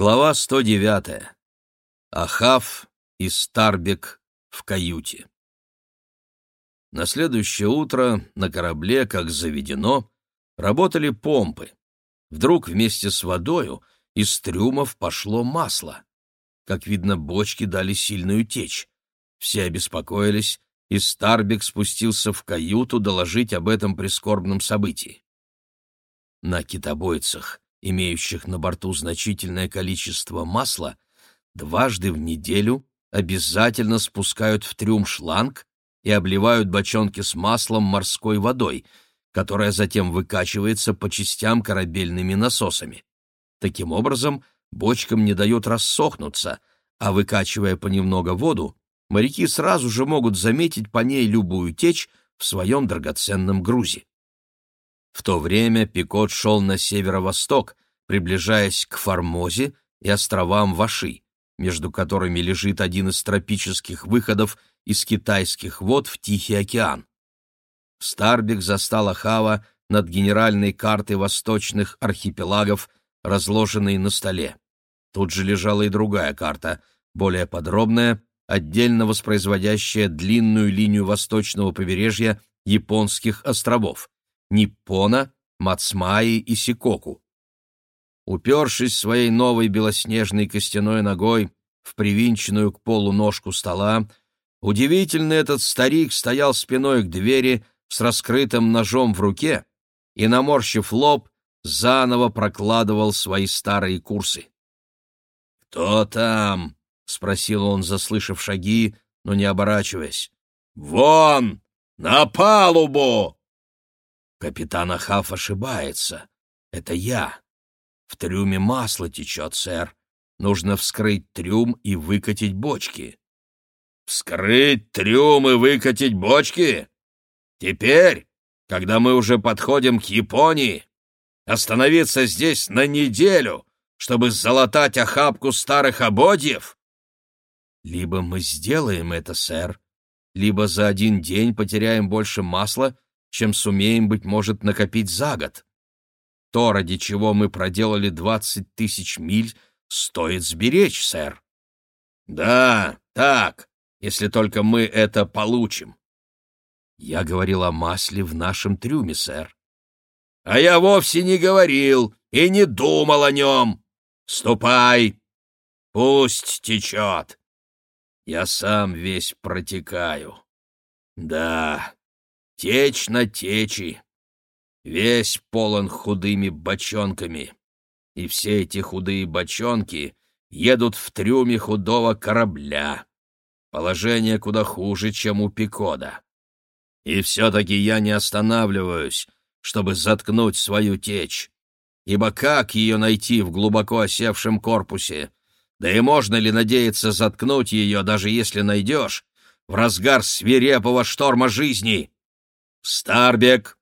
Глава 109. Ахав и Старбек в каюте. На следующее утро на корабле, как заведено, работали помпы. Вдруг вместе с водою из трюмов пошло масло. Как видно, бочки дали сильную течь. Все обеспокоились, и Старбек спустился в каюту доложить об этом прискорбном событии. На китобойцах имеющих на борту значительное количество масла, дважды в неделю обязательно спускают в трюм шланг и обливают бочонки с маслом морской водой, которая затем выкачивается по частям корабельными насосами. Таким образом, бочкам не дают рассохнуться, а выкачивая понемногу воду, моряки сразу же могут заметить по ней любую течь в своем драгоценном грузе. В то время Пикот шел на северо-восток, приближаясь к Формозе и островам Ваши, между которыми лежит один из тропических выходов из китайских вод в Тихий океан. Старбик застал Ахава над генеральной картой восточных архипелагов, разложенной на столе. Тут же лежала и другая карта, более подробная, отдельно воспроизводящая длинную линию восточного побережья японских островов. Ниппона, Мацмаи и Сикоку. Упершись своей новой белоснежной костяной ногой в привинченную к полу ножку стола, удивительный этот старик стоял спиной к двери с раскрытым ножом в руке и, наморщив лоб, заново прокладывал свои старые курсы. «Кто там?» — спросил он, заслышав шаги, но не оборачиваясь. «Вон! На палубу!» Капитан Ахав ошибается. Это я. В трюме масло течет, сэр. Нужно вскрыть трюм и выкатить бочки. Вскрыть трюм и выкатить бочки? Теперь, когда мы уже подходим к Японии, остановиться здесь на неделю, чтобы залатать охапку старых ободьев? Либо мы сделаем это, сэр, либо за один день потеряем больше масла, чем сумеем, быть может, накопить за год. То, ради чего мы проделали двадцать тысяч миль, стоит сберечь, сэр. Да, так, если только мы это получим. Я говорил о масле в нашем трюме, сэр. А я вовсе не говорил и не думал о нем. Ступай, пусть течет. Я сам весь протекаю. Да, Течь на течи, весь полон худыми бочонками, и все эти худые бочонки едут в трюме худого корабля. Положение куда хуже, чем у Пикода. И все-таки я не останавливаюсь, чтобы заткнуть свою течь, ибо как ее найти в глубоко осевшем корпусе? Да и можно ли надеяться заткнуть ее, даже если найдешь, в разгар свирепого шторма жизни? Старбек,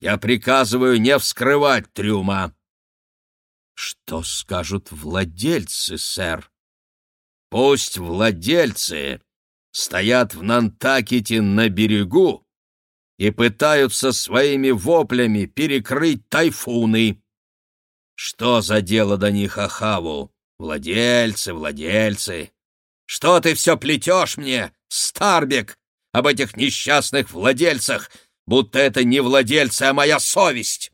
я приказываю не вскрывать трюма. Что скажут владельцы, сэр? Пусть владельцы стоят в Нантакете на берегу и пытаются своими воплями перекрыть тайфуны. Что за дело до них Ахаву? Владельцы, владельцы. Что ты все плетешь мне, Старбек, об этих несчастных владельцах, будто это не владельцы, а моя совесть.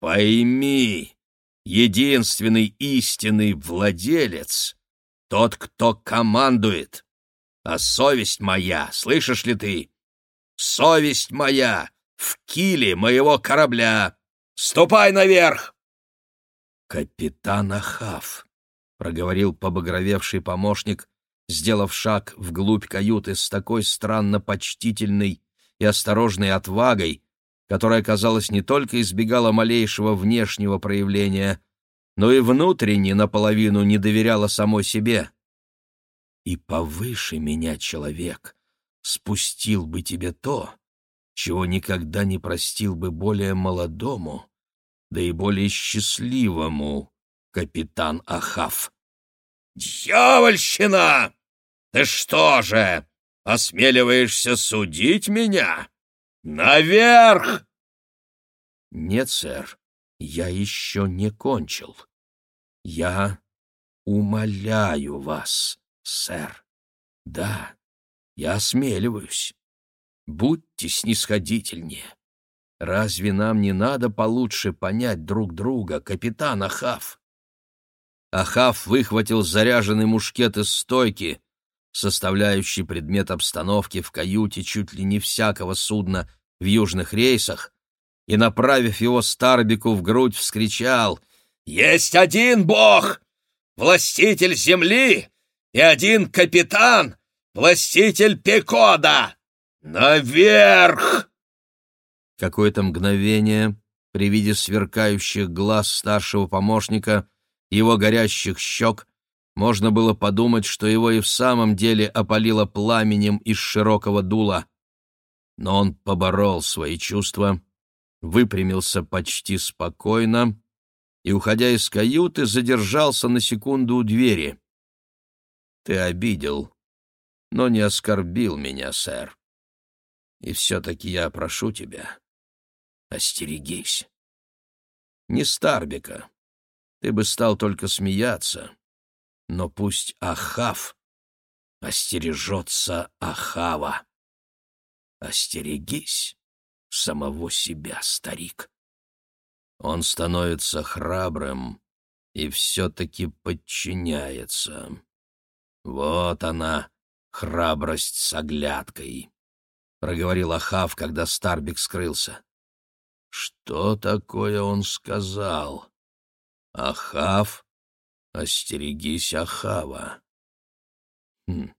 Пойми, единственный истинный владелец — тот, кто командует. А совесть моя, слышишь ли ты? Совесть моя в киле моего корабля. Ступай наверх! Капитан Ахав, — проговорил побагровевший помощник, сделав шаг вглубь каюты с такой странно почтительной и осторожной отвагой, которая, казалось, не только избегала малейшего внешнего проявления, но и внутренне наполовину не доверяла самой себе. «И повыше меня, человек, спустил бы тебе то, чего никогда не простил бы более молодому, да и более счастливому, капитан Ахав». «Дьявольщина! Ты что же, осмеливаешься судить меня? Наверх!» «Нет, сэр, я еще не кончил. Я Умоляю вас, сэр. Да, я осмеливаюсь. Будьте снисходительнее. Разве нам не надо получше понять друг друга, капитан Ахав? Ахав выхватил заряженный мушкет из стойки, составляющий предмет обстановки в каюте чуть ли не всякого судна в южных рейсах, и, направив его Старбику в грудь, вскричал «Есть один бог, властитель земли, и один капитан, властитель Пекода! Наверх!» Какое-то мгновение при виде сверкающих глаз старшего помощника, его горящих щек, можно было подумать, что его и в самом деле опалило пламенем из широкого дула. Но он поборол свои чувства, выпрямился почти спокойно и, уходя из каюты, задержался на секунду у двери. «Ты обидел, но не оскорбил меня, сэр. И все-таки я прошу тебя, остерегись. Не Старбика, ты бы стал только смеяться, но пусть Ахав остережется Ахава. Остерегись самого себя, старик. Он становится храбрым и все-таки подчиняется. Вот она, храбрость с оглядкой, — проговорил Ахав, когда Старбик скрылся. Что такое он сказал? Ахав? Остерегись Ахава. Хм,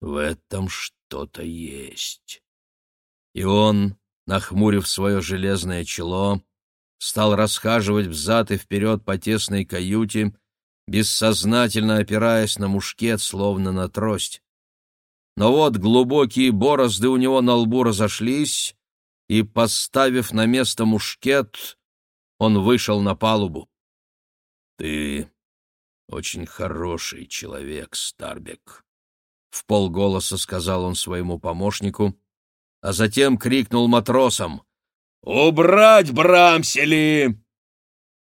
в этом что-то есть. И он, нахмурив свое железное чело, стал расхаживать взад и вперед по тесной каюте, бессознательно опираясь на мушкет, словно на трость. Но вот глубокие борозды у него на лбу разошлись, и, поставив на место мушкет, он вышел на палубу. — Ты очень хороший человек, Старбек, — в полголоса сказал он своему помощнику, а затем крикнул матросам — «Убрать Брамсели!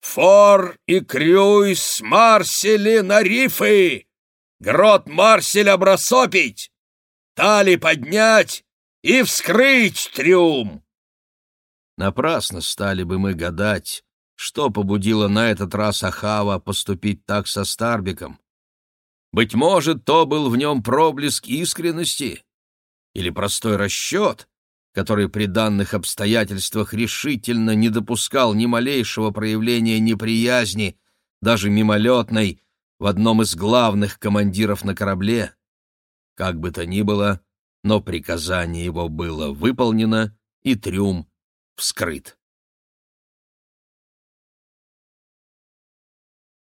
Фор и Крюйс Марсели на рифы! Грот Марсель обрасопить! Тали поднять и вскрыть трюм!» Напрасно стали бы мы гадать, что побудило на этот раз Ахава поступить так со Старбиком. Быть может, то был в нем проблеск искренности или простой расчет, который при данных обстоятельствах решительно не допускал ни малейшего проявления неприязни, даже мимолетной, в одном из главных командиров на корабле. Как бы то ни было, но приказание его было выполнено, и трюм вскрыт.